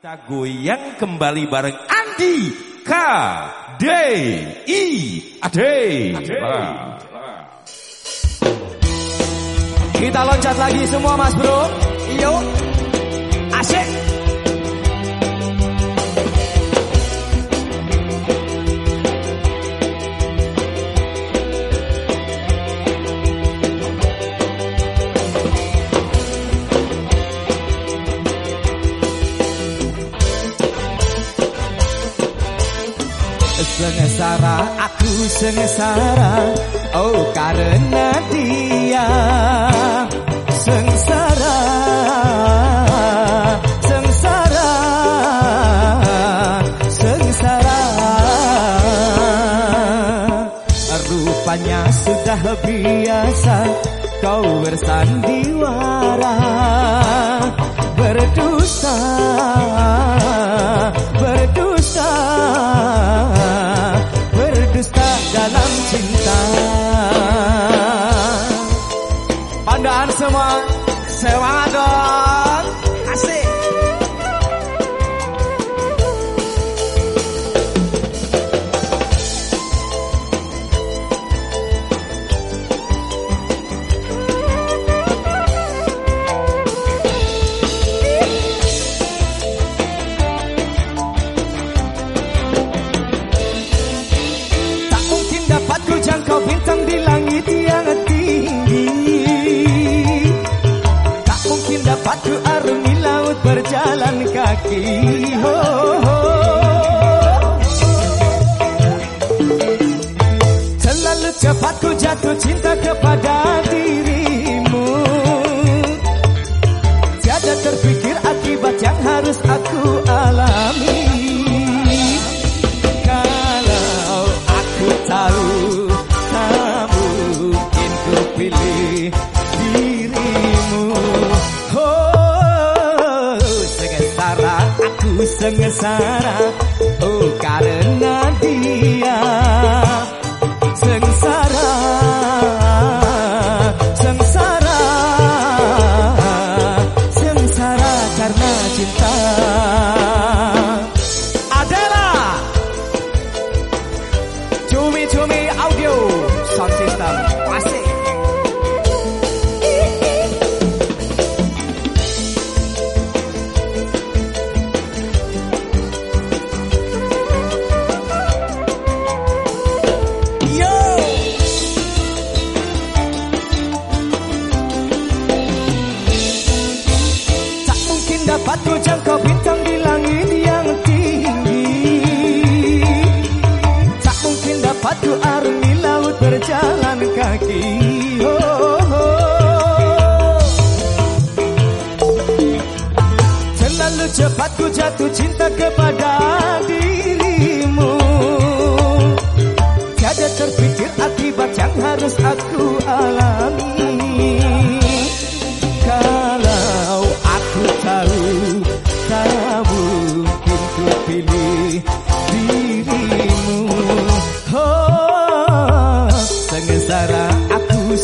Kita goyang kembali bareng Andi K D I Ade. Kita loncat lagi semua mas bro. Yuk. Sengsara, aku sengsara. Oh karena dia Sengsara. Sengsara Sengsara. Rupanya sudah biasa Kau bersandiwara Berdusta बाँकी हो जातो sengsara Oh karena dia Sengsara Sengsara Sengsara karena cinta adalah Cumi-cumi audio sound system Asik bintang di langit yang tinggi. Tak mungkin laut berjalan kaki. Terlalu jatuh cinta kepada dirimu. Akibat yang harus aku alami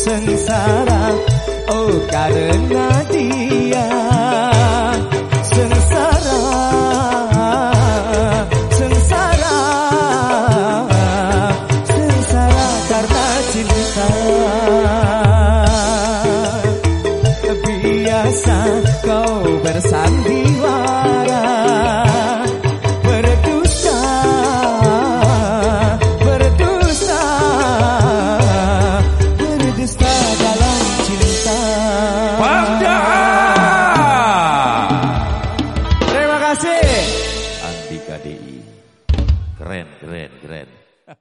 sengsara. Oh karena dia Sengsara. Sengsara. Sengsara karena cinta. Biasa kau bersandiwara